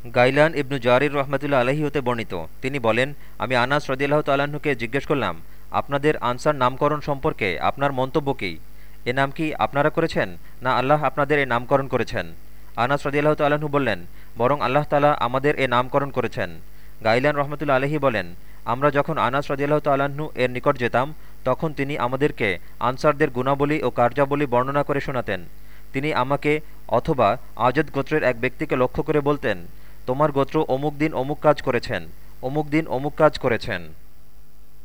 গাইলান ইবনু জারির রহমতুল্লা আলহী হতে বর্ণিত। তিনি বলেন, আমি আনাস রদিয়াল্লাহ তাল্লাহ্নকে জিজ্ঞেস করলাম, আপনাদের আনসার নামকরণ সম্পর্কে আপনার মন্তব্য কী? এ নাম কি আপনারা করেছেন, না আল্লাহ আপনাদের এ নামকরণ করেছেন? আনাস রদিয়াল্লাহ তাল্লাহ্ন বললেন, বরং আল্লাহ তালা আমাদের এ নামকরণ করেছেন। গাইলান রহমতুল্লা আলহী বলেন, আমরা যখন আনাস রদিয়াল্লাহ তাল্লাহ্ন এর নিকট যেতাম, তখন তিনি আমাদেরকে আনসারদের গুণাবলী ও কার্যাবলী বর্ণনা করে শোনাতেন। তিনি আমাকে অথবা আজদ গোত্রের এক ব্যক্তিকে লক্ষ্য করে বলতেন তোমার গোত্র অমুক দিন অমুক কাজ করেছেন অমুক দিন অমুক কাজ করেছেন।